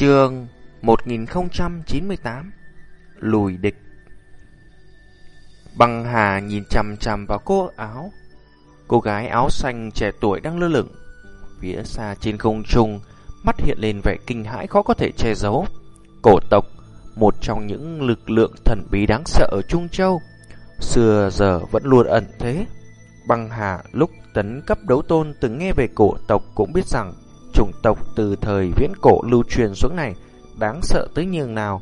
Trường 1098 Lùi địch. Băng Hà nhìn chằm chằm vào cô áo. Cô gái áo xanh trẻ tuổi đang lơ lửng. Phía xa trên không trung, Mắt hiện lên vẻ kinh hãi khó có thể che giấu. Cổ tộc, Một trong những lực lượng thần bí đáng sợ ở Trung Châu, Xưa giờ vẫn luôn ẩn thế. Băng Hà lúc tấn cấp đấu tôn từng nghe về cổ tộc cũng biết rằng chủng tộc từ thời viễn cổ lưu truyền xuống này đáng sợ tới nhường nào.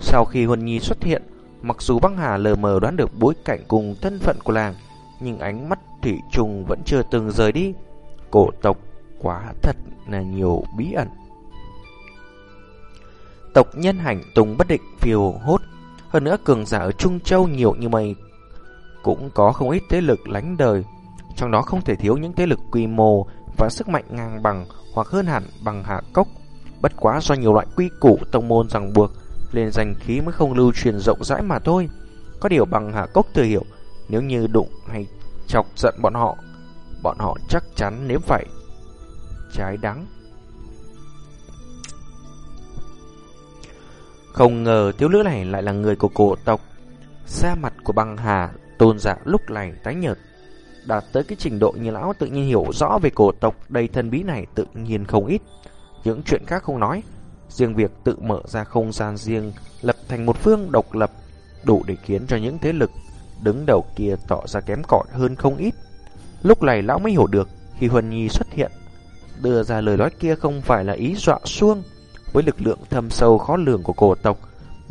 Sau khi Huân Nhi xuất hiện, mặc dù băng hà lờ mờ đoán được bối cảnh cùng thân phận của làng, nhưng ánh mắt thủy trùng vẫn chưa từng rời đi. Cổ tộc quá thật là nhiều bí ẩn. Tộc nhân hành tùng bất định phiêu hốt, hơn nữa cường giả ở Trung Châu nhiều như mây cũng có không ít thế lực lánh đời, trong đó không thể thiếu những thế lực quy mô và sức mạnh ngang bằng hoặc hơn hẳn bằng hạ cốc. Bất quá do nhiều loại quy củ tông môn ràng buộc, nên danh khí mới không lưu truyền rộng rãi mà thôi. Có điều bằng hạ cốc thừa hiểu, nếu như đụng hay chọc giận bọn họ, bọn họ chắc chắn nếu phải trái đắng. Không ngờ thiếu nữ này lại là người của cổ tộc. Da mặt của băng hà tôn giả lúc này tái nhợt đạt tới cái trình độ như lão tự nhiên hiểu rõ về cổ tộc đầy thần bí này tự nhiên không ít. Những chuyện khác không nói, riêng việc tự mở ra không gian riêng, lập thành một phương độc lập, đủ để khiến cho những thế lực đứng đầu kia tỏ ra kém cỏi hơn không ít. Lúc này lão mới hiểu được khi Huân Nhi xuất hiện, đưa ra lời nói kia không phải là ý dọa xuông, với lực lượng thâm sâu khó lường của cổ tộc,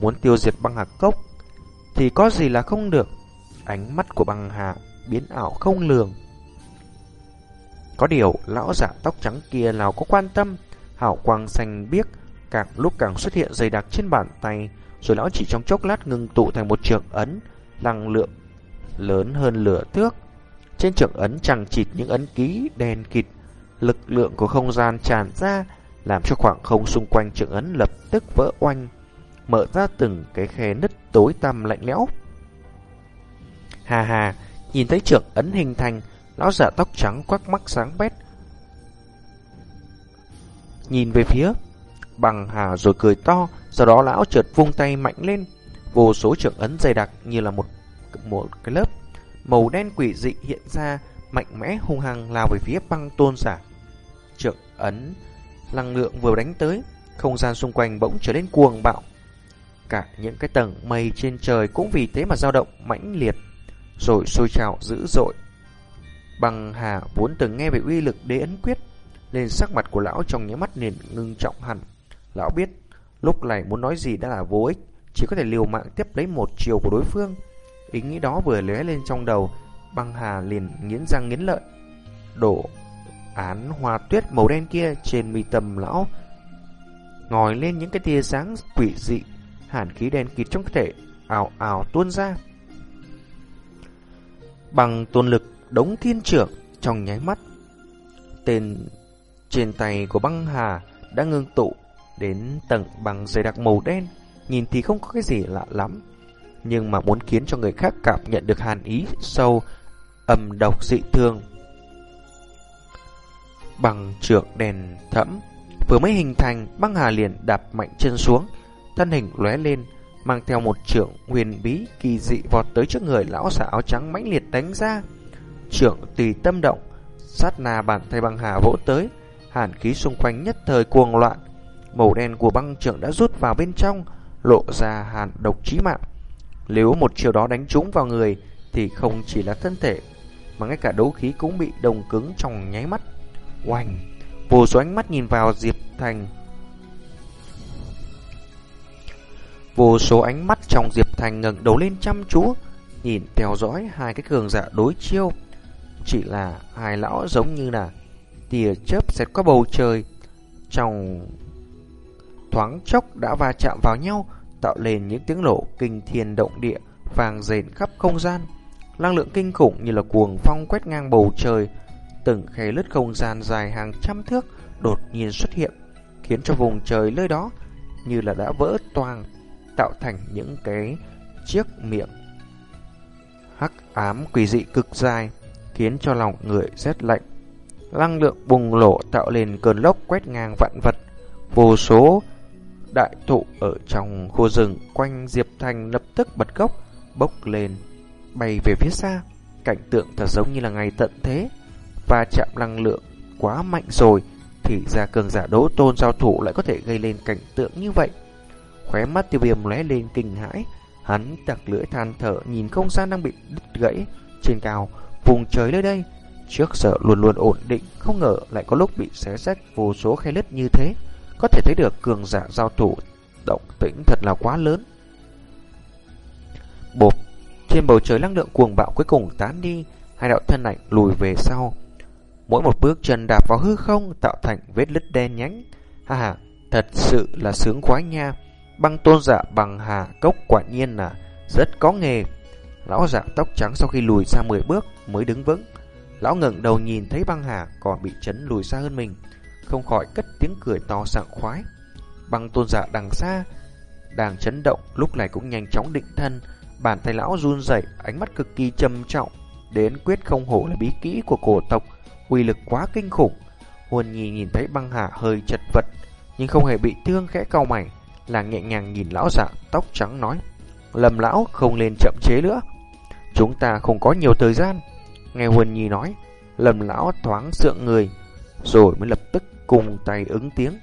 muốn tiêu diệt băng hạc cốc, thì có gì là không được. Ánh mắt của băng hà biến ảo không lường. Có điều, lão giả tóc trắng kia nào có quan tâm, Hảo quang xanh biếc, càng lúc càng xuất hiện dày đặc trên bàn tay, rồi lão chỉ trong chốc lát ngừng tụ thành một trường ấn, năng lượng lớn hơn lửa thước. Trên trường ấn chẳng chịt những ấn ký đèn kịt, lực lượng của không gian tràn ra, làm cho khoảng không xung quanh trường ấn lập tức vỡ oanh, mở ra từng cái khe nứt tối tăm lạnh lẽo. Hà hà, Nhìn thấy trưởng ấn hình thành, lão giả tóc trắng quắc mắt sáng bét. Nhìn về phía bằng hà rồi cười to, sau đó lão chợt vung tay mạnh lên, vô số trưởng ấn dày đặc như là một một cái lớp màu đen quỷ dị hiện ra, mạnh mẽ hung hăng lao về phía băng tôn giả. Trưởng ấn năng lượng vừa đánh tới, không gian xung quanh bỗng trở nên cuồng bạo. Cả những cái tầng mây trên trời cũng vì thế mà dao động mãnh liệt rồi sôi trào dữ dội. Bằng hà vốn từng nghe về uy lực đế ấn quyết, nên sắc mặt của lão trong những mắt liền ngưng trọng hẳn. Lão biết, lúc này muốn nói gì đã là vô ích, chỉ có thể liều mạng tiếp lấy một chiều của đối phương. Ý nghĩ đó vừa lóe lên trong đầu, băng hà liền nghiến răng nghiến lợi. Đổ án hoa tuyết màu đen kia trên mi tâm lão, ngòi lên những cái tia sáng quỷ dị, hàn khí đen kịt trong cơ thể, ảo ảo tuôn ra. Bằng tuôn lực đống thiên trưởng trong nháy mắt. Tên trên tay của băng hà đã ngưng tụ đến tầng bằng dày đặc màu đen. Nhìn thì không có cái gì lạ lắm. Nhưng mà muốn khiến cho người khác cảm nhận được hàn ý sâu, âm độc dị thương. Bằng trượng đèn thẫm, vừa mới hình thành, băng hà liền đạp mạnh chân xuống, thân hình lóe lên, mang theo một trưởng huyền bí kỳ dị vọt tới trước người lão giả áo trắng mãnh liệt đánh ra. Trưởng tùy tâm động, sát nà bàn tay băng hà vỗ tới, hàn khí xung quanh nhất thời cuồng loạn. Màu đen của băng trưởng đã rút vào bên trong, lộ ra hàn độc chí mạng. Nếu một chiều đó đánh trúng vào người thì không chỉ là thân thể, mà ngay cả đấu khí cũng bị đồng cứng trong nháy mắt. Oành, Vô số ánh mắt nhìn vào Diệp Thành Vô số ánh mắt trong Diệp Thành ngẩng đầu lên chăm chú, nhìn theo dõi hai cái cường giả đối chiêu. Chỉ là hai lão giống như là tia chớp xẹt qua bầu trời, trong thoáng chốc đã va chạm vào nhau, tạo lên những tiếng nổ kinh thiên động địa, vàng rền khắp không gian. Năng lượng kinh khủng như là cuồng phong quét ngang bầu trời, từng khe lứt không gian dài hàng trăm thước đột nhiên xuất hiện, khiến cho vùng trời nơi đó như là đã vỡ toang tạo thành những cái chiếc miệng hắc ám quỷ dị cực dài, khiến cho lòng người rét lạnh. Năng lượng bùng nổ tạo lên cơn lốc quét ngang vạn vật, vô số đại thụ ở trong khu rừng quanh Diệp Thành lập tức bật gốc, bốc lên, bay về phía xa. Cảnh tượng thật giống như là ngày tận thế, và chạm năng lượng quá mạnh rồi, thì ra cường giả đỗ tôn giao thủ lại có thể gây lên cảnh tượng như vậy. Khóe mắt tiêu viêm lóe lên kinh hãi, hắn tặc lưỡi than thở nhìn không gian đang bị đứt gãy trên cao, vùng trời nơi đây. Trước giờ luôn luôn ổn định, không ngờ lại có lúc bị xé rách vô số khe lứt như thế. Có thể thấy được cường giả giao thủ động tĩnh thật là quá lớn. Bộp, trên bầu trời năng lượng cuồng bạo cuối cùng tán đi, hai đạo thân ảnh lùi về sau. Mỗi một bước chân đạp vào hư không tạo thành vết lứt đen nhánh. Ha ha, thật sự là sướng quá nha. Băng tôn giả bằng hà cốc quả nhiên là rất có nghề. Lão giả tóc trắng sau khi lùi ra 10 bước mới đứng vững. Lão ngẩng đầu nhìn thấy băng hà còn bị chấn lùi xa hơn mình. Không khỏi cất tiếng cười to sảng khoái. Băng tôn giả đằng xa, đang chấn động lúc này cũng nhanh chóng định thân. Bàn tay lão run rẩy, ánh mắt cực kỳ trầm trọng. Đến quyết không hổ là bí kỹ của cổ tộc, uy lực quá kinh khủng. Huân Nhi nhìn thấy băng hà hơi chật vật, nhưng không hề bị thương khẽ cau mày, là nhẹ nhàng nhìn lão giả tóc trắng nói: lầm lão không nên chậm chế nữa, chúng ta không có nhiều thời gian." Nghe Huân Nhi nói, lầm lão thoáng sượng người, rồi mới lập tức cùng tay ứng tiếng.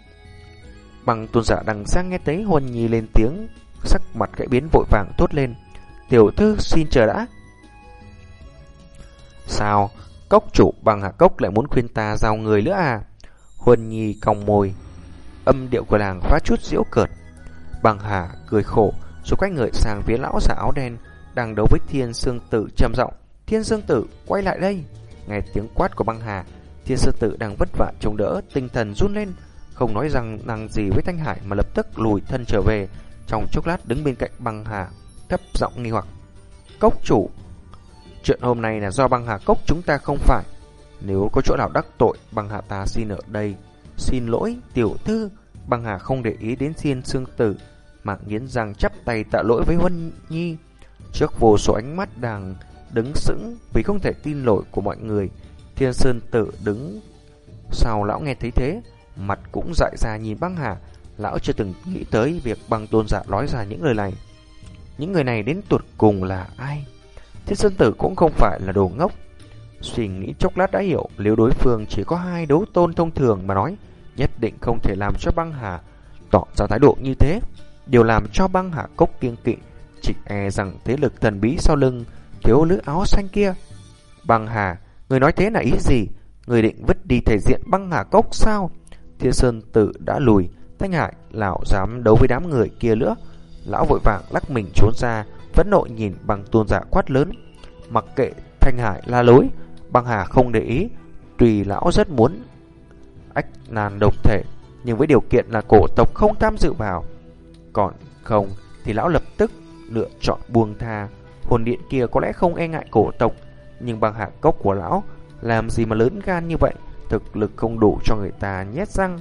Bằng tôn giả đằng sang nghe thấy Huân Nhi lên tiếng, sắc mặt gãy biến vội vàng tốt lên. "Tiểu thư xin chờ đã." Sao? Cốc chủ bằng hạ cốc lại muốn khuyên ta giao người nữa à? Huân Nhi còng môi. Âm điệu của làng phá chút diễu cợt. Bằng hà cười khổ, rồi quay người sang phía lão giả áo đen, đang đấu với thiên sương tử trầm giọng Thiên sương tử, quay lại đây. Nghe tiếng quát của băng hà, thiên sương tử đang vất vả chống đỡ, tinh thần run lên, không nói rằng năng gì với Thanh Hải mà lập tức lùi thân trở về. Trong chốc lát đứng bên cạnh băng hà, thấp giọng nghi hoặc. Cốc chủ Chuyện hôm nay là do băng hà cốc chúng ta không phải. Nếu có chỗ nào đắc tội, băng hà ta xin ở đây. Xin lỗi, tiểu thư. Băng hà không để ý đến thiên Sương tử, Mạc nghiến răng chắp tay tạ lỗi với Huân Nhi. Trước vô số ánh mắt đang đứng sững vì không thể tin lỗi của mọi người. Thiên Sơn tự đứng sau lão nghe thấy thế, mặt cũng dại ra nhìn băng hà. Lão chưa từng nghĩ tới việc băng tôn giả nói ra những lời này. Những người này đến tuột cùng là ai? Thiên Sơn Tử cũng không phải là đồ ngốc. Suy nghĩ chốc lát đã hiểu nếu đối phương chỉ có hai đấu tôn thông thường mà nói, nhất định không thể làm cho băng hà tỏ ra thái độ như thế. Điều làm cho băng hà cốc kiêng kỵ, chỉ e rằng thế lực thần bí sau lưng thiếu nữ áo xanh kia. Băng hà, người nói thế là ý gì? Người định vứt đi thể diện băng hà cốc sao? Thiên Sơn tự đã lùi, Thanh Hải lão dám đấu với đám người kia nữa. Lão vội vàng lắc mình trốn ra, vẫn nội nhìn bằng tuôn giả quát lớn. Mặc kệ Thanh Hải la lối, băng hà không để ý, tùy lão rất muốn ách nàn độc thể, nhưng với điều kiện là cổ tộc không tham dự vào. Còn không thì lão lập tức lựa chọn buông tha. Hồn điện kia có lẽ không e ngại cổ tộc, nhưng bằng hạ cốc của lão làm gì mà lớn gan như vậy, thực lực không đủ cho người ta nhét răng.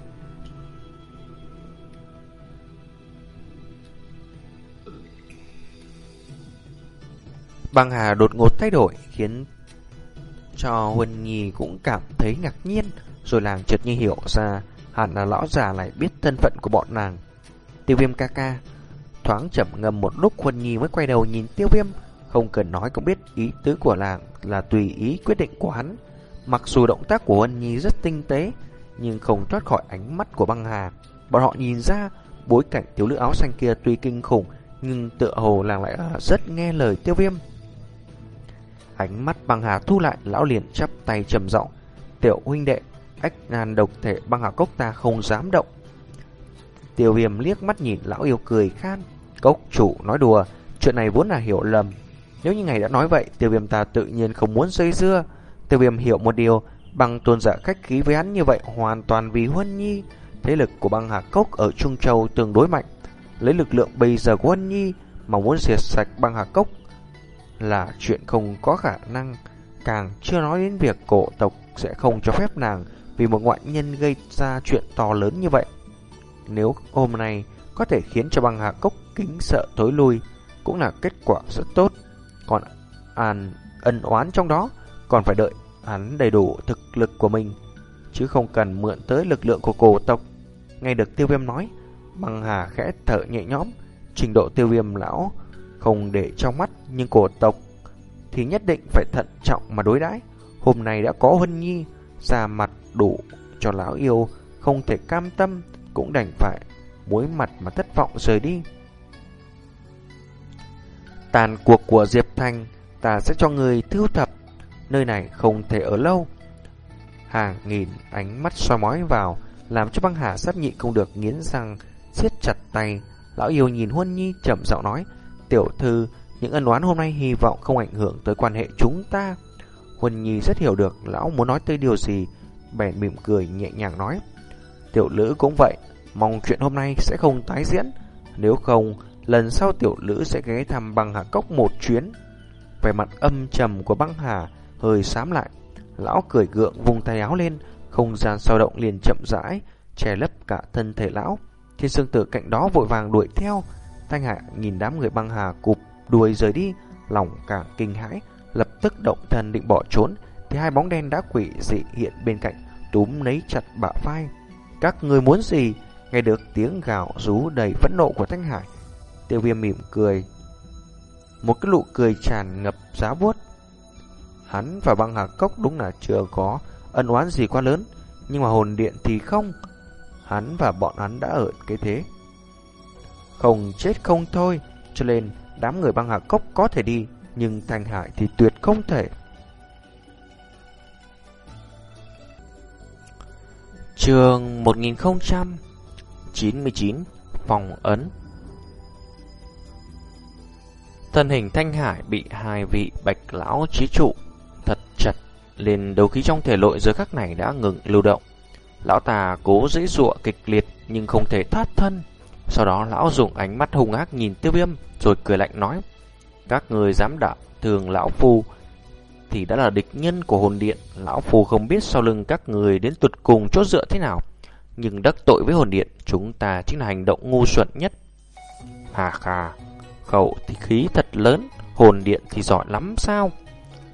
Băng Hà đột ngột thay đổi khiến cho Huân Nhi cũng cảm thấy ngạc nhiên, rồi làng chợt như hiểu ra hẳn là lão già lại biết thân phận của bọn nàng. Tiêu viêm ca ca, thoáng chậm ngầm một lúc Huân Nhi mới quay đầu nhìn tiêu viêm, không cần nói cũng biết ý tứ của làng là tùy ý quyết định của hắn. Mặc dù động tác của Huân Nhi rất tinh tế, nhưng không thoát khỏi ánh mắt của băng hà. Bọn họ nhìn ra bối cảnh thiếu nữ áo xanh kia tuy kinh khủng, nhưng tựa hồ làng lại à, rất nghe lời tiêu viêm. Ánh mắt băng hà thu lại, lão liền chắp tay trầm giọng Tiểu huynh đệ, ách ngàn độc thể băng hà cốc ta không dám động. Tiêu viêm liếc mắt nhìn lão yêu cười khan. Cốc chủ nói đùa, chuyện này vốn là hiểu lầm. Nếu như ngày đã nói vậy, tiêu viêm ta tự nhiên không muốn dây dưa. Tiêu viêm hiểu một điều, băng tôn giả khách khí với hắn như vậy hoàn toàn vì Huân Nhi. Thế lực của băng hà cốc ở Trung Châu tương đối mạnh. Lấy lực lượng bây giờ của Huân Nhi mà muốn diệt sạch băng hà cốc là chuyện không có khả năng, càng chưa nói đến việc cổ tộc sẽ không cho phép nàng vì một ngoại nhân gây ra chuyện to lớn như vậy. Nếu hôm nay có thể khiến cho băng hạ cốc kính sợ tối lui, cũng là kết quả rất tốt. Còn an ân oán trong đó, còn phải đợi hắn đầy đủ thực lực của mình, chứ không cần mượn tới lực lượng của cổ tộc. Nghe được tiêu viêm nói, Băng Hà khẽ thở nhẹ nhõm, trình độ tiêu viêm lão không để trong mắt, nhưng cổ tộc thì nhất định phải thận trọng mà đối đãi. Hôm nay đã có Huân Nhi ra mặt đủ cho lão yêu, không thể cam tâm, cũng đành phải muối mặt mà thất vọng rời đi. Tàn cuộc của Diệp Thanh, ta sẽ cho người thu thập, nơi này không thể ở lâu. Hàng nghìn ánh mắt soi mói vào, làm cho băng hà sát nhị không được nghiến răng, siết chặt tay. Lão yêu nhìn Huân Nhi chậm giọng nói, tiểu thư, những ân oán hôm nay hy vọng không ảnh hưởng tới quan hệ chúng ta. Huân Nhi rất hiểu được lão muốn nói tới điều gì, bèn mỉm cười nhẹ nhàng nói. Tiểu lữ cũng vậy, mong chuyện hôm nay sẽ không tái diễn. Nếu không, lần sau tiểu lữ sẽ ghé thăm băng hà cốc một chuyến. Về mặt âm trầm của băng hà hơi xám lại. Lão cười gượng vùng tay áo lên, không gian sao động liền chậm rãi, che lấp cả thân thể lão. Thiên sương tử cạnh đó vội vàng đuổi theo. Thanh Hạ nhìn đám người băng hà cụp đuôi rời đi, lòng càng kinh hãi, lập tức động thần định bỏ trốn, thì hai bóng đen đã quỷ dị hiện bên cạnh, túm lấy chặt bả vai. Các người muốn gì? Nghe được tiếng gào rú đầy phẫn nộ của Thanh Hải. Tiêu viêm mỉm cười. Một cái nụ cười tràn ngập giá buốt. Hắn và băng hà cốc đúng là chưa có ân oán gì quá lớn. Nhưng mà hồn điện thì không. Hắn và bọn hắn đã ở cái thế. Không chết không thôi. Cho nên đám người băng hà cốc có thể đi. Nhưng Thanh Hải thì tuyệt không thể. Trường 1099 Phòng ấn Thân hình Thanh Hải bị hai vị bạch lão trí trụ thật chặt lên đầu khí trong thể lội giờ khắc này đã ngừng lưu động. Lão tà cố dễ dụa kịch liệt nhưng không thể thoát thân. Sau đó lão dùng ánh mắt hung ác nhìn tiêu viêm rồi cười lạnh nói, Các người dám đạo thường lão phu thì đã là địch nhân của hồn điện. Lão phù không biết sau lưng các người đến tuột cùng chốt dựa thế nào. Nhưng đắc tội với hồn điện, chúng ta chính là hành động ngu xuẩn nhất. Hà khà, khẩu thì khí thật lớn, hồn điện thì giỏi lắm sao?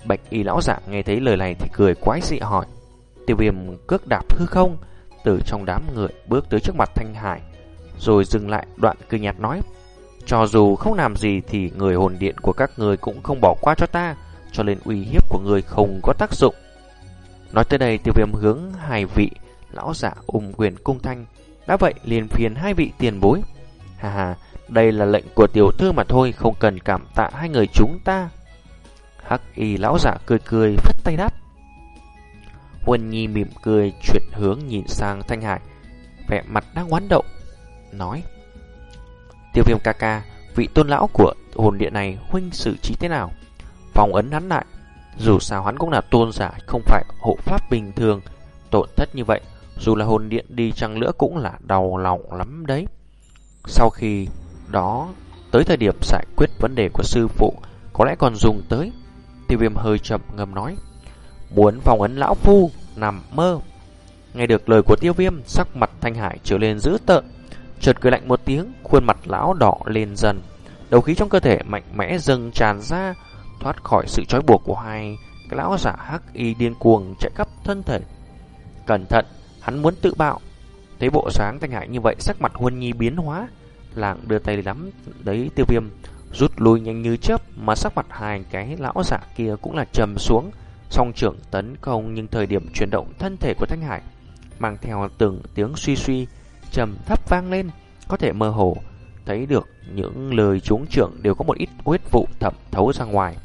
Bạch y lão giả nghe thấy lời này thì cười quái dị hỏi. Tiêu viêm cước đạp hư không, từ trong đám người bước tới trước mặt Thanh Hải, rồi dừng lại đoạn cười nhạt nói. Cho dù không làm gì thì người hồn điện của các người cũng không bỏ qua cho ta cho nên uy hiếp của người không có tác dụng. Nói tới đây tiêu viêm hướng hai vị lão giả ung quyền cung thanh. Đã vậy liền phiền hai vị tiền bối. Hà hà, đây là lệnh của tiểu thư mà thôi, không cần cảm tạ hai người chúng ta. Hắc y lão giả cười cười phất tay đáp. Huân Nhi mỉm cười chuyển hướng nhìn sang Thanh Hải, vẻ mặt đang oán đậu, nói: "Tiêu Viêm ca ca, vị tôn lão của hồn điện này huynh xử trí thế nào?" Phong ấn hắn lại. Dù sao hắn cũng là tôn giả, không phải hộ pháp bình thường. Tổn thất như vậy, dù là hồn điện đi chăng nữa cũng là đau lòng lắm đấy. Sau khi đó, tới thời điểm giải quyết vấn đề của sư phụ, có lẽ còn dùng tới. Tiêu viêm hơi chậm ngầm nói, muốn phong ấn lão phu, nằm mơ. Nghe được lời của tiêu viêm, sắc mặt thanh hải trở lên dữ tợn. Chợt cười lạnh một tiếng, khuôn mặt lão đỏ lên dần. Đầu khí trong cơ thể mạnh mẽ dâng tràn ra, thoát khỏi sự trói buộc của hai cái lão giả hắc y điên cuồng chạy khắp thân thể. Cẩn thận, hắn muốn tự bạo. Thấy bộ sáng thanh hải như vậy, sắc mặt Huân Nhi biến hóa, làng đưa tay nắm đấy tiêu viêm, rút lui nhanh như chớp, mà sắc mặt hai cái lão giả kia cũng là trầm xuống, song trưởng tấn công nhưng thời điểm chuyển động thân thể của thanh hải mang theo từng tiếng suy suy trầm thấp vang lên, có thể mơ hồ thấy được những lời chúng trưởng đều có một ít huyết vụ thẩm thấu ra ngoài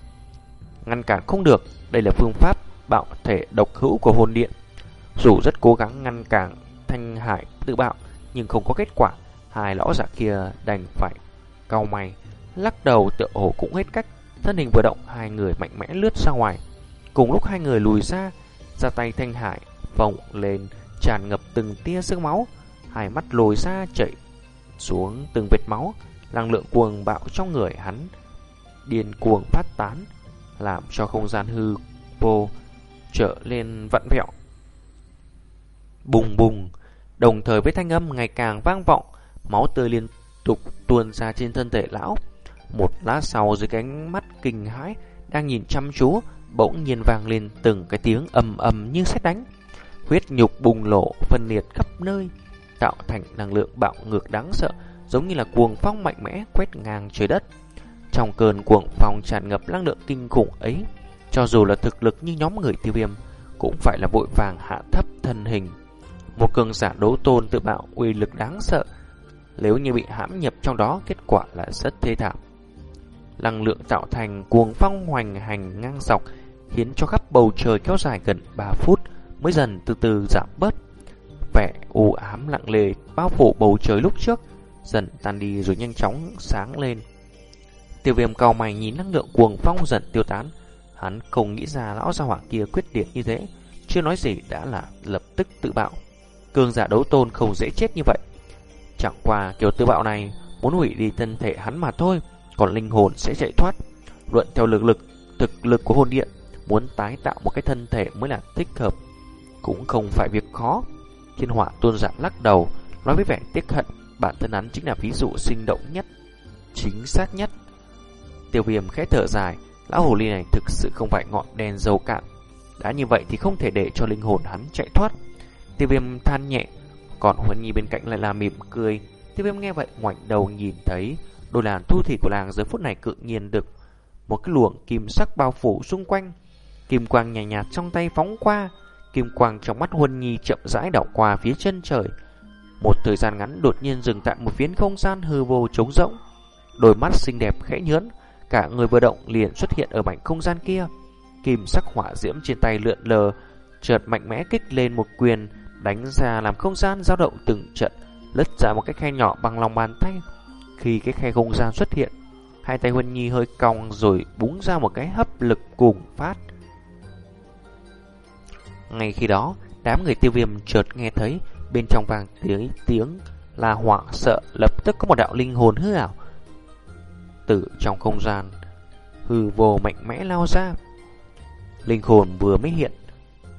ngăn cản không được. Đây là phương pháp bạo thể độc hữu của hồn điện. Dù rất cố gắng ngăn cản thanh hải tự bạo, nhưng không có kết quả. Hai lão giả kia đành phải cau mày, lắc đầu tựa hồ cũng hết cách. Thân hình vừa động, hai người mạnh mẽ lướt ra ngoài. Cùng lúc hai người lùi ra, ra tay thanh hải vọng lên tràn ngập từng tia sương máu, hai mắt lồi ra chảy xuống từng vệt máu, năng lượng cuồng bạo trong người hắn điên cuồng phát tán, làm cho không gian hư vô trở lên vặn vẹo. Bùng bùng, đồng thời với thanh âm ngày càng vang vọng, máu tươi liên tục tuôn ra trên thân thể lão. Một lát sau dưới cánh mắt kinh hãi đang nhìn chăm chú, bỗng nhiên vang lên từng cái tiếng ầm ầm như sét đánh. Huyết nhục bùng lộ phân liệt khắp nơi. tạo thành năng lượng bạo ngược đáng sợ, giống như là cuồng phong mạnh mẽ quét ngang trời đất. Trong cơn cuồng phong tràn ngập năng lượng kinh khủng ấy, cho dù là thực lực như nhóm người tiêu viêm, cũng phải là vội vàng hạ thấp thân hình. Một cường giả đấu tôn tự bạo uy lực đáng sợ, nếu như bị hãm nhập trong đó, kết quả là rất thê thảm. Năng lượng tạo thành cuồng phong hoành hành ngang dọc, khiến cho khắp bầu trời kéo dài gần 3 phút mới dần từ từ giảm bớt. Vẻ u ám lặng lề bao phủ bầu trời lúc trước, dần tan đi rồi nhanh chóng sáng lên. Tiêu viêm cao mày nhìn năng lượng cuồng phong dần tiêu tán, hắn không nghĩ ra lão gia hỏa kia quyết liệt như thế, chưa nói gì đã là lập tức tự bạo. Cường giả đấu tôn không dễ chết như vậy. Chẳng qua kiểu tự bạo này muốn hủy đi thân thể hắn mà thôi, còn linh hồn sẽ chạy thoát. Luận theo lực lực, thực lực của hồn điện, muốn tái tạo một cái thân thể mới là thích hợp. Cũng không phải việc khó. Thiên hỏa tôn giả lắc đầu, nói với vẻ tiếc hận, bản thân hắn chính là ví dụ sinh động nhất, chính xác nhất. Tiêu viêm khẽ thở dài, lão hồ ly này thực sự không phải ngọn đèn dầu cạn. Đã như vậy thì không thể để cho linh hồn hắn chạy thoát. Tiêu viêm than nhẹ, còn Huân Nhi bên cạnh lại là mỉm cười. Tiêu viêm nghe vậy ngoảnh đầu nhìn thấy đôi làn thu thủy của làng giờ phút này cự nhiên được một cái luồng kim sắc bao phủ xung quanh. Kim quang nhạt nhạt trong tay phóng qua, kim quang trong mắt Huân Nhi chậm rãi đảo qua phía chân trời. Một thời gian ngắn đột nhiên dừng tại một phiến không gian hư vô trống rỗng. Đôi mắt xinh đẹp khẽ nhớn, cả người vừa động liền xuất hiện ở mảnh không gian kia. Kim sắc hỏa diễm trên tay lượn lờ, chợt mạnh mẽ kích lên một quyền, đánh ra làm không gian dao động từng trận, lứt ra một cái khe nhỏ bằng lòng bàn tay. Khi cái khe không gian xuất hiện, hai tay Huân Nhi hơi cong rồi búng ra một cái hấp lực cùng phát. Ngay khi đó, đám người tiêu viêm chợt nghe thấy bên trong vàng tiếng tiếng là hoảng sợ, lập tức có một đạo linh hồn hư ảo từ trong không gian hư vô mạnh mẽ lao ra. Linh hồn vừa mới hiện,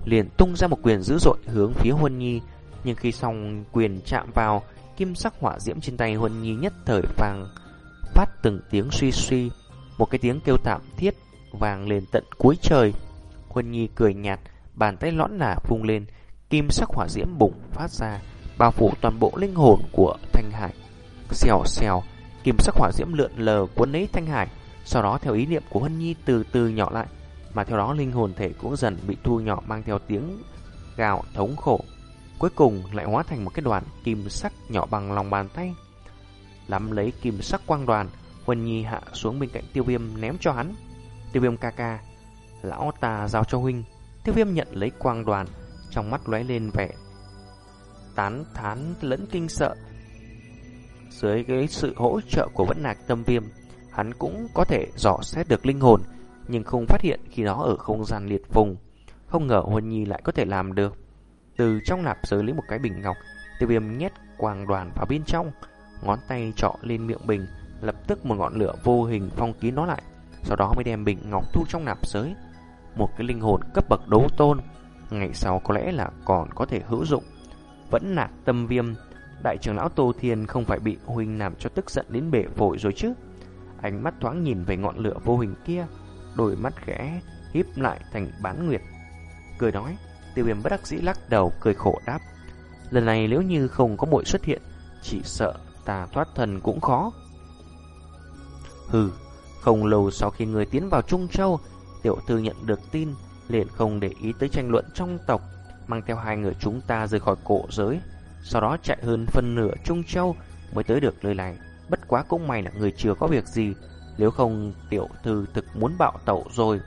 liền tung ra một quyền dữ dội hướng phía Huân Nhi, nhưng khi xong quyền chạm vào, kim sắc hỏa diễm trên tay Huân Nhi nhất thời vàng phát từng tiếng suy suy, một cái tiếng kêu thảm thiết vàng lên tận cuối trời. Huân Nhi cười nhạt, bàn tay lõn lả vung lên, kim sắc hỏa diễm bùng phát ra, bao phủ toàn bộ linh hồn của Thanh Hải. Xèo xèo, kim sắc hỏa diễm lượn lờ cuốn lấy Thanh Hải, sau đó theo ý niệm của Huân Nhi từ từ nhỏ lại, mà theo đó linh hồn thể cũng dần bị thu nhỏ mang theo tiếng gào thống khổ. Cuối cùng lại hóa thành một cái đoàn kim sắc nhỏ bằng lòng bàn tay. Lắm lấy kim sắc quang đoàn, Huân Nhi hạ xuống bên cạnh tiêu viêm ném cho hắn. Tiêu viêm ca ca, lão ta giao cho huynh. Tiêu viêm nhận lấy quang đoàn, trong mắt lóe lên vẻ tán thán lẫn kinh sợ. Dưới cái sự hỗ trợ của vẫn nạc tâm viêm, hắn cũng có thể dò xét được linh hồn, nhưng không phát hiện khi nó ở không gian liệt vùng. Không ngờ Huân Nhi lại có thể làm được. Từ trong nạp giới lấy một cái bình ngọc, tiêu viêm nhét quang đoàn vào bên trong, ngón tay trọ lên miệng bình, lập tức một ngọn lửa vô hình phong kín nó lại, sau đó mới đem bình ngọc thu trong nạp giới. Một cái linh hồn cấp bậc đấu tôn, ngày sau có lẽ là còn có thể hữu dụng. Vẫn nạc tâm viêm, đại trưởng lão Tô Thiên không phải bị huynh làm cho tức giận đến bể phổi rồi chứ. Ánh mắt thoáng nhìn về ngọn lửa vô hình kia, đôi mắt khẽ híp lại thành bán nguyệt. Cười nói, tiêu viêm bất đắc dĩ lắc đầu cười khổ đáp. Lần này nếu như không có muội xuất hiện, chỉ sợ ta thoát thần cũng khó. Hừ, không lâu sau khi người tiến vào Trung Châu, tiểu thư nhận được tin, liền không để ý tới tranh luận trong tộc, mang theo hai người chúng ta rời khỏi cổ giới, sau đó chạy hơn phân nửa Trung Châu mới tới được nơi này. Bất quá cũng may là người chưa có việc gì, nếu không tiểu thư thực muốn bạo tẩu rồi.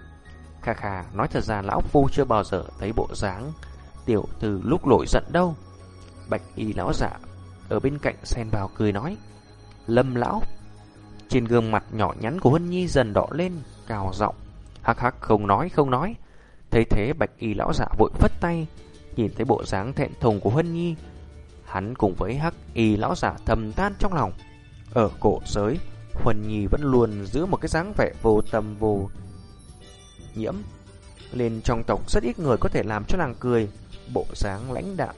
khà khà nói thật ra lão phu chưa bao giờ thấy bộ dáng tiểu thư lúc nổi giận đâu. Bạch y lão giả ở bên cạnh xen vào cười nói. Lâm lão. Trên gương mặt nhỏ nhắn của Huân Nhi dần đỏ lên, cào giọng. Hắc hắc không nói không nói. Thấy thế bạch y lão giả vội phất tay. Nhìn thấy bộ dáng thẹn thùng của Huân Nhi. Hắn cùng với hắc y lão giả thầm than trong lòng. Ở cổ giới, Huân Nhi vẫn luôn giữ một cái dáng vẻ vô tâm vô nhiễm. Lên trong tộc rất ít người có thể làm cho nàng cười, bộ dáng lãnh đạm.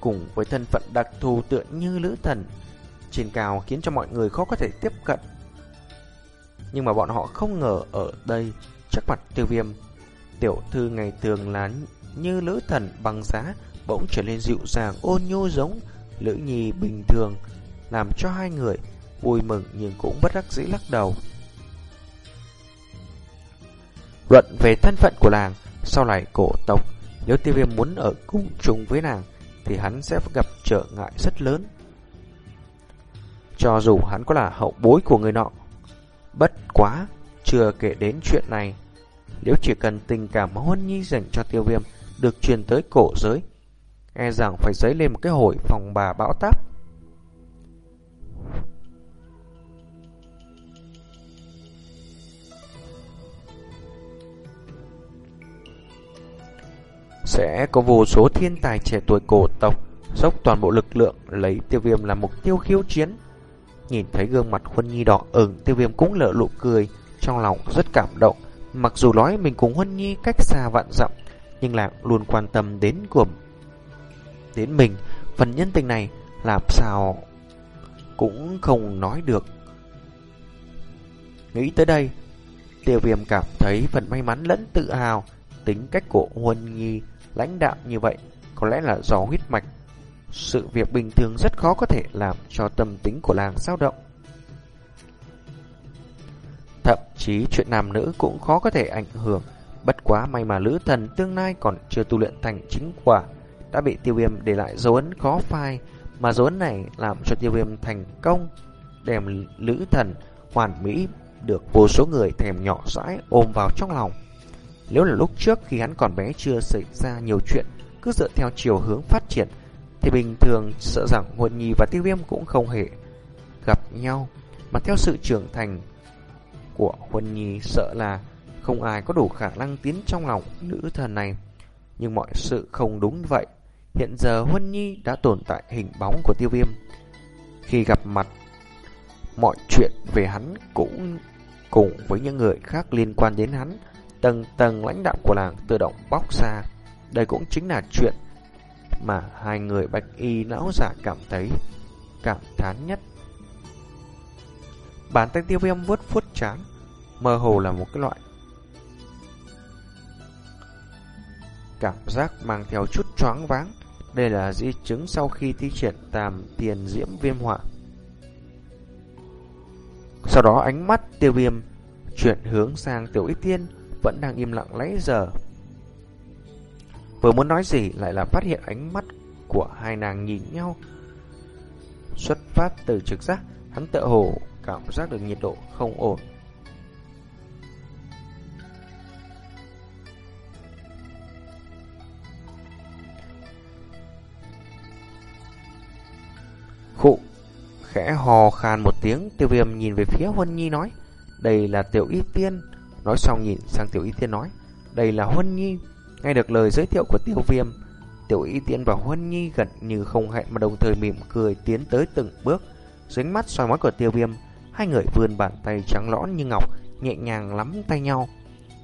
Cùng với thân phận đặc thù tựa như lữ thần, trên cao khiến cho mọi người khó có thể tiếp cận. Nhưng mà bọn họ không ngờ ở đây, trước mặt tiêu viêm, tiểu thư ngày thường là như lữ thần bằng giá, bỗng trở nên dịu dàng ôn nhu giống Lữ nhì bình thường làm cho hai người vui mừng nhưng cũng bất đắc dĩ lắc đầu. Luận về thân phận của nàng, sau này cổ tộc, nếu tiêu viêm muốn ở cùng chung với nàng, thì hắn sẽ gặp trở ngại rất lớn. Cho dù hắn có là hậu bối của người nọ, bất quá, chưa kể đến chuyện này. Nếu chỉ cần tình cảm huân nhi dành cho tiêu viêm được truyền tới cổ giới, e rằng phải dấy lên một cái hội phòng bà bão táp. Sẽ có vô số thiên tài trẻ tuổi cổ tộc dốc toàn bộ lực lượng lấy tiêu viêm làm mục tiêu khiêu chiến. Nhìn thấy gương mặt Huân Nhi đỏ ửng, tiêu viêm cũng lỡ lụ cười, trong lòng rất cảm động. Mặc dù nói mình cùng Huân Nhi cách xa vạn dặm, nhưng là luôn quan tâm đến của đến mình. Phần nhân tình này làm sao cũng không nói được. Nghĩ tới đây, tiêu viêm cảm thấy phần may mắn lẫn tự hào, tính cách của Huân Nhi lãnh đạo như vậy, có lẽ là do huyết mạch. Sự việc bình thường rất khó có thể làm cho tâm tính của làng dao động. Thậm chí chuyện nam nữ cũng khó có thể ảnh hưởng, bất quá may mà lữ thần tương lai còn chưa tu luyện thành chính quả, đã bị tiêu viêm để lại dấu ấn khó phai, mà dấu ấn này làm cho tiêu viêm thành công, đem lữ thần hoàn mỹ được vô số người thèm nhỏ dãi ôm vào trong lòng. Nếu là lúc trước khi hắn còn bé chưa xảy ra nhiều chuyện, cứ dựa theo chiều hướng phát triển, thì bình thường sợ rằng Huân Nhi và Tiêu Viêm cũng không hề gặp nhau. Mà theo sự trưởng thành của Huân Nhi sợ là không ai có đủ khả năng tiến trong lòng nữ thần này. Nhưng mọi sự không đúng vậy. Hiện giờ Huân Nhi đã tồn tại hình bóng của Tiêu Viêm. Khi gặp mặt, mọi chuyện về hắn cũng cùng với những người khác liên quan đến hắn tầng tầng lãnh đạo của làng tự động bóc ra. Đây cũng chính là chuyện mà hai người bạch y lão giả cảm thấy cảm thán nhất. Bàn tay tiêu viêm vuốt vuốt chán, mơ hồ là một cái loại cảm giác mang theo chút choáng váng. Đây là di chứng sau khi thi triển tàm tiền diễm viêm họa. Sau đó ánh mắt tiêu viêm chuyển hướng sang tiểu ít tiên vẫn đang im lặng lấy giờ. Vừa muốn nói gì lại là phát hiện ánh mắt của hai nàng nhìn nhau. Xuất phát từ trực giác, hắn tự hồ cảm giác được nhiệt độ không ổn. Khụ, khẽ hò khan một tiếng, tiêu viêm nhìn về phía Huân Nhi nói, đây là tiểu y tiên. Nói xong nhìn sang tiểu y tiên nói, đây là Huân Nhi. Nghe được lời giới thiệu của tiêu viêm, tiểu y tiên và Huân Nhi gần như không hẹn mà đồng thời mỉm cười tiến tới từng bước. Dưới mắt soi mói của tiêu viêm, hai người vươn bàn tay trắng lõn như ngọc, nhẹ nhàng lắm tay nhau.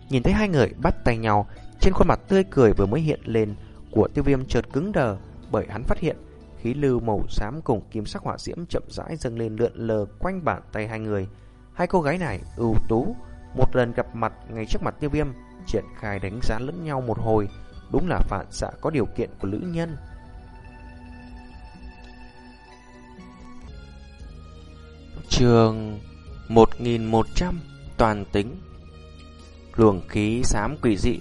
Nhìn thấy hai người bắt tay nhau, trên khuôn mặt tươi cười vừa mới hiện lên của tiêu viêm chợt cứng đờ, bởi hắn phát hiện khí lưu màu xám cùng kim sắc hỏa diễm chậm rãi dâng lên lượn lờ quanh bàn tay hai người. Hai cô gái này ưu tú, một lần gặp mặt ngay trước mặt tiêu viêm, triển khai đánh giá lẫn nhau một hồi, đúng là phản xạ có điều kiện của nữ nhân. Trường 1100 toàn tính Luồng khí xám quỷ dị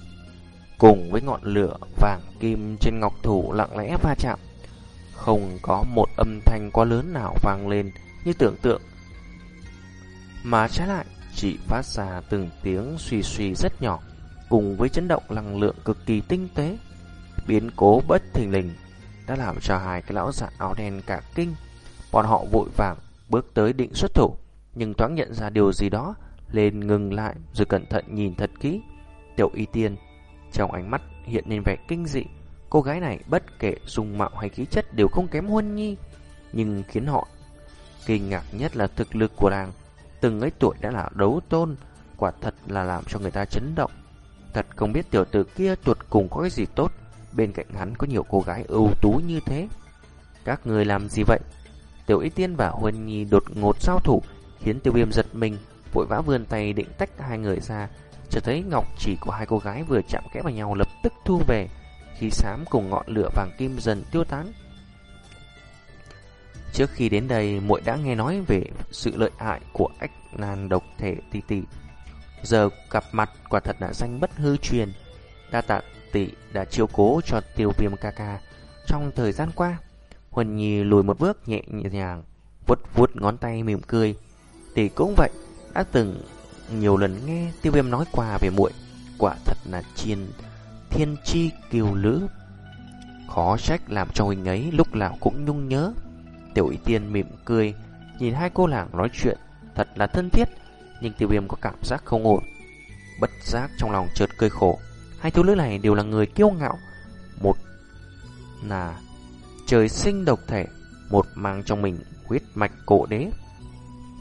cùng với ngọn lửa vàng kim trên ngọc thủ lặng lẽ va chạm. Không có một âm thanh quá lớn nào vang lên như tưởng tượng. Mà trái lại, chỉ phát ra từng tiếng suy suy rất nhỏ, cùng với chấn động năng lượng cực kỳ tinh tế. Biến cố bất thình lình đã làm cho hai cái lão giả áo đen cả kinh. Bọn họ vội vàng bước tới định xuất thủ, nhưng thoáng nhận ra điều gì đó, lên ngừng lại rồi cẩn thận nhìn thật kỹ. Tiểu y tiên, trong ánh mắt hiện lên vẻ kinh dị. Cô gái này bất kể dung mạo hay khí chất đều không kém Huân Nhi, nhưng khiến họ kinh ngạc nhất là thực lực của nàng từng ấy tuổi đã là đấu tôn, quả thật là làm cho người ta chấn động. Thật không biết tiểu tử kia tuột cùng có cái gì tốt, bên cạnh hắn có nhiều cô gái ưu tú như thế. Các người làm gì vậy? Tiểu Y Tiên và Huân Nhi đột ngột giao thủ, khiến Tiêu Viêm giật mình, vội vã vươn tay định tách hai người ra. Chỉ thấy ngọc chỉ của hai cô gái vừa chạm kẽ vào nhau lập tức thu về, khi xám cùng ngọn lửa vàng kim dần tiêu tán. Trước khi đến đây, muội đã nghe nói về sự lợi hại của ách nan độc thể tỷ tỷ. Giờ gặp mặt quả thật là danh bất hư truyền. Đa tạ tỷ đã chiếu cố cho tiêu viêm ca ca trong thời gian qua. Huân Nhi lùi một bước nhẹ nhàng, vuốt vuốt ngón tay mỉm cười. Tỷ cũng vậy, đã từng nhiều lần nghe tiêu viêm nói qua về muội quả thật là chiên thiên chi kiều lữ. Khó trách làm cho huynh ấy lúc nào cũng nhung nhớ. Tiểu ý tiên mỉm cười, nhìn hai cô làng nói chuyện, thật là thân thiết, nhưng tiêu viêm có cảm giác không ổn. Bất giác trong lòng chợt cười khổ. Hai thiếu nữ này đều là người kiêu ngạo. Một là trời sinh độc thể, một mang trong mình huyết mạch cổ đế.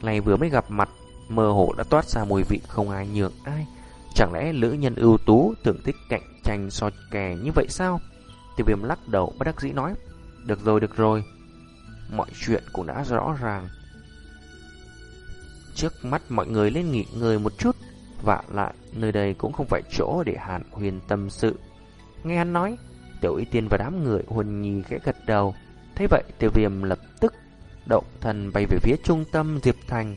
Này vừa mới gặp mặt, mơ hồ đã toát ra mùi vị không ai nhường ai. Chẳng lẽ lữ nhân ưu tú thưởng thích cạnh tranh so kè như vậy sao? Tiêu viêm lắc đầu bất đắc dĩ nói. Được rồi, được rồi. Mọi chuyện cũng đã rõ ràng. Trước mắt mọi người lên nghỉ ngơi một chút. Và lại, nơi đây cũng không phải chỗ để hàn huyền tâm sự. Nghe hắn nói, tiểu y tiên và đám người huân nhi khẽ gật đầu. Thế vậy, tiêu viêm lập tức động thần bay về phía trung tâm Diệp Thành.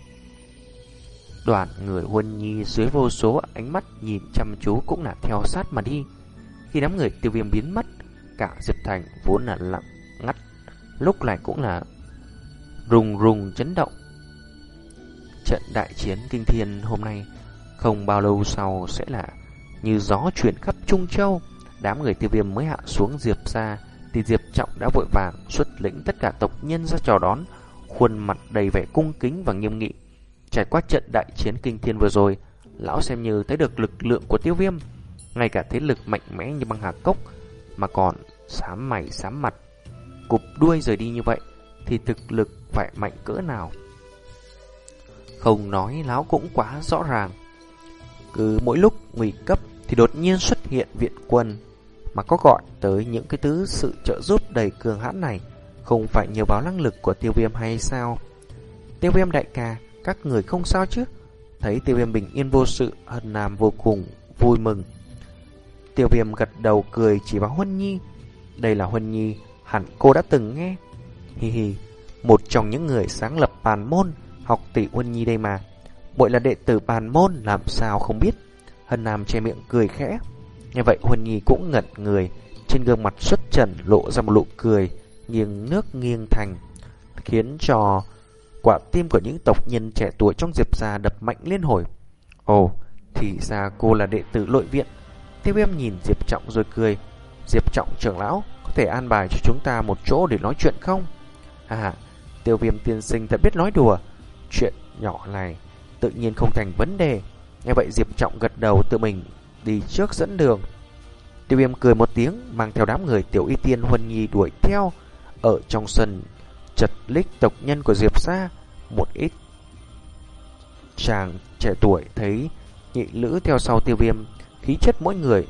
Đoàn người huân nhi dưới vô số ánh mắt nhìn chăm chú cũng là theo sát mà đi. Khi đám người tiêu viêm biến mất, cả Diệp Thành vốn là lặng ngắt, lúc này cũng là rùng rùng chấn động. Trận đại chiến kinh thiên hôm nay không bao lâu sau sẽ là như gió chuyển khắp Trung Châu. Đám người tiêu viêm mới hạ xuống Diệp ra, thì Diệp Trọng đã vội vàng xuất lĩnh tất cả tộc nhân ra chào đón, khuôn mặt đầy vẻ cung kính và nghiêm nghị. Trải qua trận đại chiến kinh thiên vừa rồi, lão xem như thấy được lực lượng của tiêu viêm. Ngay cả thế lực mạnh mẽ như băng hà cốc mà còn sám mày sám mặt, cụp đuôi rời đi như vậy thì thực lực phải mạnh cỡ nào. Không nói lão cũng quá rõ ràng. Cứ mỗi lúc nguy cấp thì đột nhiên xuất hiện viện quân mà có gọi tới những cái thứ sự trợ giúp đầy cường hãn này không phải nhờ vào năng lực của tiêu viêm hay sao? Tiêu viêm đại ca, các người không sao chứ? Thấy tiêu viêm bình yên vô sự, hân nam vô cùng vui mừng. Tiêu viêm gật đầu cười chỉ vào Huân Nhi. Đây là Huân Nhi, hẳn cô đã từng nghe. Hi hi, một trong những người sáng lập bàn môn, học tỷ Huân Nhi đây mà. Bội là đệ tử bàn môn, làm sao không biết. Hân Nam che miệng cười khẽ. Như vậy Huân Nhi cũng ngẩn người, trên gương mặt xuất trần lộ ra một nụ cười, nghiêng nước nghiêng thành, khiến cho quả tim của những tộc nhân trẻ tuổi trong Diệp gia đập mạnh liên hồi. Ồ, thì ra cô là đệ tử nội viện. Tiêu viêm nhìn Diệp Trọng rồi cười. Diệp Trọng trưởng lão, có thể an bài cho chúng ta một chỗ để nói chuyện không? À, tiêu viêm tiên sinh thật biết nói đùa. Chuyện nhỏ này tự nhiên không thành vấn đề. Nghe vậy Diệp Trọng gật đầu tự mình đi trước dẫn đường. Tiêu viêm cười một tiếng, mang theo đám người tiểu y tiên huân nhi đuổi theo. Ở trong sân, chật lích tộc nhân của Diệp Sa một ít. Chàng trẻ tuổi thấy nhị lữ theo sau tiêu viêm, khí chất mỗi người,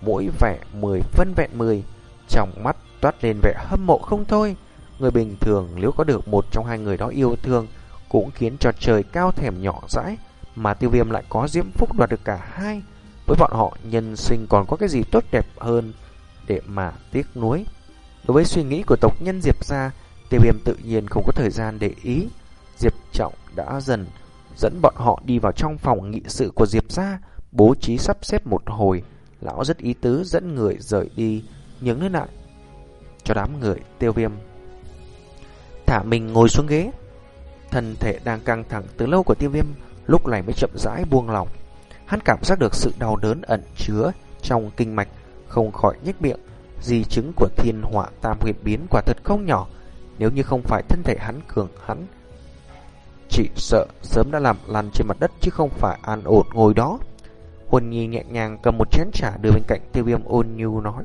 mỗi vẻ mười phân vẹn mười, trong mắt toát lên vẻ hâm mộ không thôi. Người bình thường nếu có được một trong hai người đó yêu thương, cũng khiến cho trời cao thèm nhỏ dãi, mà tiêu viêm lại có diễm phúc đoạt được cả hai. Với bọn họ, nhân sinh còn có cái gì tốt đẹp hơn để mà tiếc nuối. Đối với suy nghĩ của tộc nhân Diệp gia tiêu viêm tự nhiên không có thời gian để ý. Diệp Trọng đã dần dẫn bọn họ đi vào trong phòng nghị sự của Diệp ra, bố trí sắp xếp một hồi. Lão rất ý tứ dẫn người rời đi, những nơi lại cho đám người tiêu viêm. Thả mình ngồi xuống ghế, thân thể đang căng thẳng từ lâu của tiêu viêm, lúc này mới chậm rãi buông lòng. Hắn cảm giác được sự đau đớn ẩn chứa trong kinh mạch, không khỏi nhếch miệng. Di chứng của thiên họa tam huyệt biến quả thật không nhỏ, nếu như không phải thân thể hắn cường hắn. Chỉ sợ sớm đã làm lăn trên mặt đất chứ không phải an ổn ngồi đó. Huân Nhi nhẹ nhàng cầm một chén trà đưa bên cạnh tiêu viêm ôn nhu nói.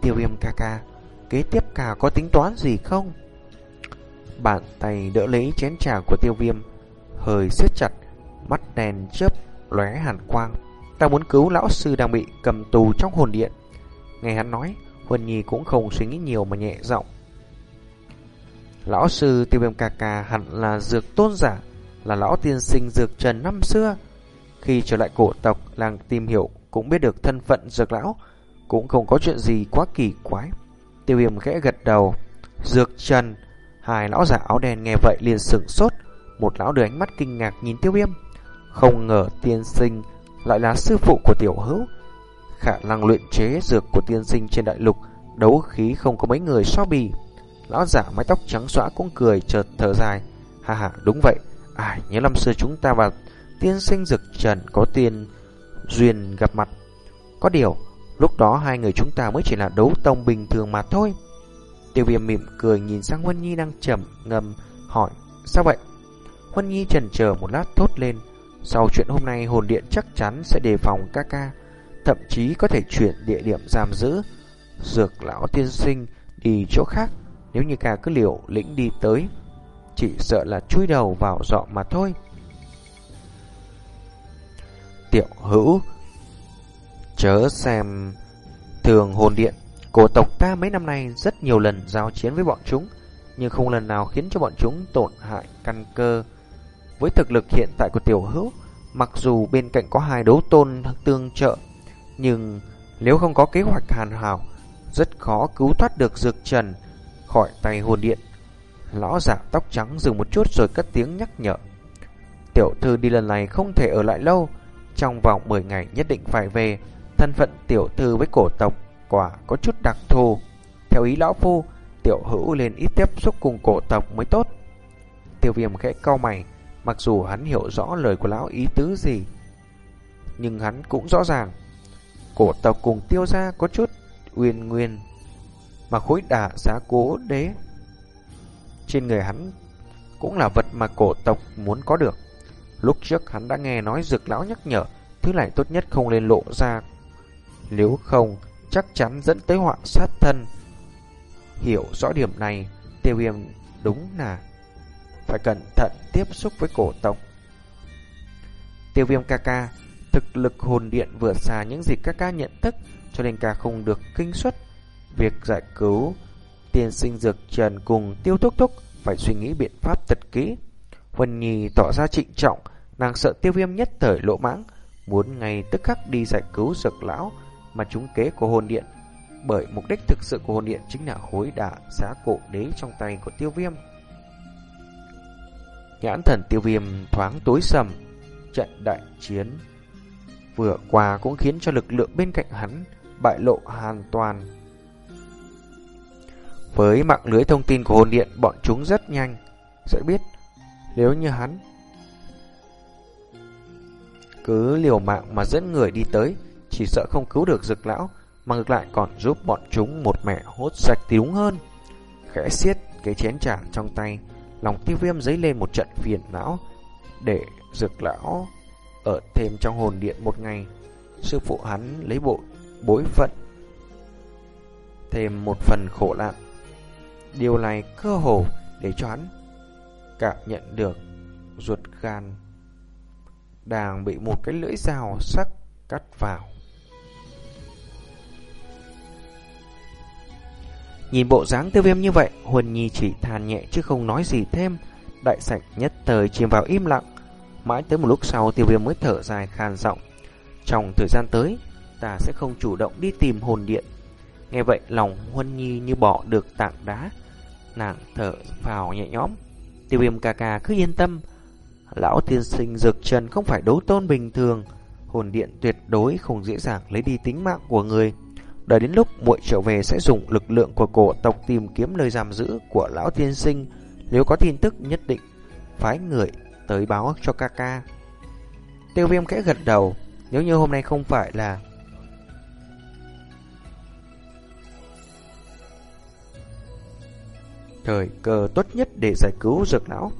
Tiêu viêm ca ca, kế tiếp cả có tính toán gì không? Bàn tay đỡ lấy chén trà của tiêu viêm, hơi siết chặt, mắt đèn chớp lóe hàn quang. Ta muốn cứu lão sư đang bị cầm tù trong hồn điện. Nghe hắn nói, Huân Nhi cũng không suy nghĩ nhiều mà nhẹ giọng. Lão sư tiêu viêm ca ca hẳn là dược tôn giả, là lão tiên sinh dược trần năm xưa. Khi trở lại cổ tộc, làng tìm hiểu cũng biết được thân phận dược lão, cũng không có chuyện gì quá kỳ quái. Tiêu viêm khẽ gật đầu. Dược trần, Hai lão giả áo đen nghe vậy liền sửng sốt, một lão đưa ánh mắt kinh ngạc nhìn tiêu viêm. Không ngờ tiên sinh lại là sư phụ của tiểu hữu. Khả năng luyện chế dược của tiên sinh trên đại lục, đấu khí không có mấy người so bì. Lão giả mái tóc trắng xõa cũng cười chợt thở dài. Ha ha, đúng vậy. Ai, nhớ năm xưa chúng ta và tiên sinh dực trần có tiền duyên gặp mặt. Có điều, lúc đó hai người chúng ta mới chỉ là đấu tông bình thường mà thôi. Tiêu viêm mỉm cười nhìn sang Huân Nhi đang trầm ngâm hỏi, sao vậy? Huân Nhi chần chờ một lát thốt lên, sau chuyện hôm nay hồn điện chắc chắn sẽ đề phòng ca ca, thậm chí có thể chuyển địa điểm giam giữ. Dược lão tiên sinh đi chỗ khác, nếu như ca cứ liều lĩnh đi tới, chỉ sợ là chui đầu vào dọ mà thôi. Tiểu hữu Chớ xem thường hồn điện. Cổ tộc ta mấy năm nay rất nhiều lần giao chiến với bọn chúng Nhưng không lần nào khiến cho bọn chúng tổn hại căn cơ. Với thực lực hiện tại của tiểu hữu Mặc dù bên cạnh có hai đấu tôn tương trợ Nhưng nếu không có kế hoạch hàn hảo Rất khó cứu thoát được dược trần. Khỏi tay hồn điện Lão giả tóc trắng dừng một chút rồi cất tiếng nhắc nhở Tiểu thư đi lần này không thể ở lại lâu Trong vòng 10 ngày nhất định phải về Thân phận tiểu thư với cổ tộc quả có chút đặc thù. Theo ý lão phu, tiểu hữu lên ít tiếp xúc cùng cổ tộc mới tốt. Tiêu viêm khẽ cau mày, mặc dù hắn hiểu rõ lời của lão ý tứ gì. Nhưng hắn cũng rõ ràng, cổ tộc cùng tiêu gia có chút uyên nguyên. Mà khối đà giá cố đế trên người hắn cũng là vật mà cổ tộc muốn có được. Lúc trước hắn đã nghe nói dược lão nhắc nhở, thứ này tốt nhất không nên lộ ra. Nếu không, chắc chắn dẫn tới họa sát thân. Hiểu rõ điểm này, tiêu viêm đúng là phải cẩn thận tiếp xúc với cổ tộc. Tiêu viêm ca ca, thực lực hồn điện vượt xa những gì ca ca nhận thức, cho nên ca không được kinh suất. Việc giải cứu tiên sinh dược trần cùng tiêu thúc thúc phải suy nghĩ biện pháp thật kỹ. huân Nhi tỏ ra trịnh trọng, nàng sợ tiêu viêm nhất thời lộ mãng, muốn ngay tức khắc đi giải cứu dược lão, mà trúng kế của hồn điện bởi mục đích thực sự của hồn điện chính là khối đả giá cổ đế trong tay của tiêu viêm. Nhãn thần tiêu viêm thoáng tối sầm, trận đại chiến vừa qua cũng khiến cho lực lượng bên cạnh hắn bại lộ hoàn toàn. Với mạng lưới thông tin của hồn điện, bọn chúng rất nhanh sẽ biết nếu như hắn cứ liều mạng mà dẫn người đi tới chỉ sợ không cứu được dực lão, mà ngược lại còn giúp bọn chúng một mẹ hốt sạch thì đúng hơn. Khẽ xiết cái chén trà trong tay, lòng tiêu viêm dấy lên một trận phiền não, để dực lão ở thêm trong hồn điện một ngày. Sư phụ hắn lấy bộ bối phận, thêm một phần khổ nạn. Điều này cơ hồ để cho hắn cảm nhận được ruột gan đang bị một cái lưỡi dao sắc cắt vào. Nhìn bộ dáng tiêu viêm như vậy, Huân Nhi chỉ than nhẹ chứ không nói gì thêm. Đại sạch nhất thời chìm vào im lặng. Mãi tới một lúc sau tiêu viêm mới thở dài khan giọng. Trong thời gian tới, ta sẽ không chủ động đi tìm hồn điện. Nghe vậy lòng Huân Nhi như bỏ được tảng đá. Nàng thở vào nhẹ nhõm. Tiêu viêm ca ca cứ yên tâm. Lão tiên sinh dược trần không phải đấu tôn bình thường. Hồn điện tuyệt đối không dễ dàng lấy đi tính mạng của người. Đợi đến lúc muội trở về sẽ dùng lực lượng của cổ tộc tìm kiếm nơi giam giữ của lão tiên sinh. Nếu có tin tức nhất định, phái người tới báo cho ca ca. Tiêu viêm kẽ gật đầu, nếu như hôm nay không phải là thời cơ tốt nhất để giải cứu dược lão,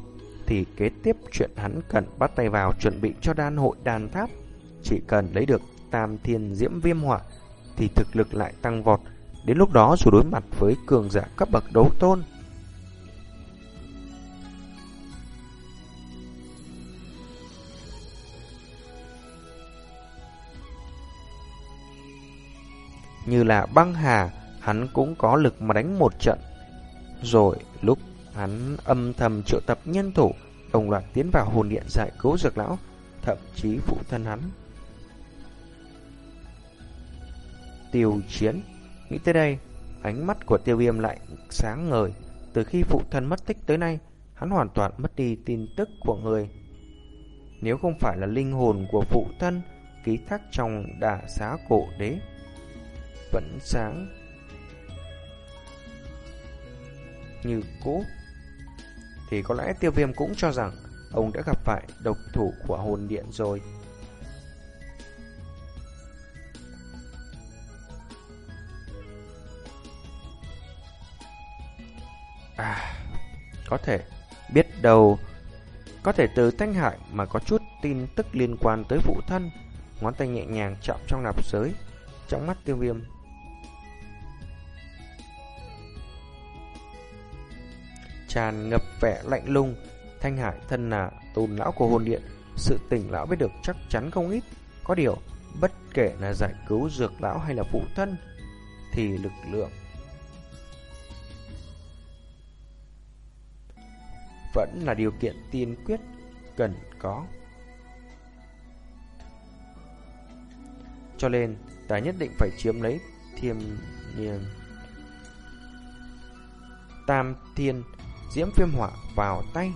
thì kế tiếp chuyện hắn cần bắt tay vào chuẩn bị cho đan hội đàn tháp. Chỉ cần lấy được tam thiên diễm viêm hỏa thì thực lực lại tăng vọt. Đến lúc đó dù đối mặt với cường giả cấp bậc đấu tôn. Như là băng hà, hắn cũng có lực mà đánh một trận. Rồi lúc hắn âm thầm triệu tập nhân thủ, đồng loạt tiến vào hồn điện giải cứu dược lão, thậm chí phụ thân hắn tiêu chiến. Nghĩ tới đây, ánh mắt của tiêu viêm lại sáng ngời, từ khi phụ thân mất tích tới nay, hắn hoàn toàn mất đi tin tức của người. Nếu không phải là linh hồn của phụ thân ký thác trong đà xá cổ đế, vẫn sáng như cũ, thì có lẽ tiêu viêm cũng cho rằng ông đã gặp phải độc thủ của hồn điện rồi. À, có thể, biết đâu, có thể từ Thanh Hải mà có chút tin tức liên quan tới phụ thân. Ngón tay nhẹ nhàng chạm trong nạp giới, trong mắt tiêu viêm. Tràn ngập vẻ lạnh lùng, Thanh Hải thân là tôn lão của hồn điện, sự tỉnh lão biết được chắc chắn không ít. Có điều, bất kể là giải cứu dược lão hay là phụ thân, thì lực lượng vẫn là điều kiện tiên quyết cần có. Cho nên, ta nhất định phải chiếm lấy thiềm nhiên tam thiên diễm phiêm hỏa vào tay.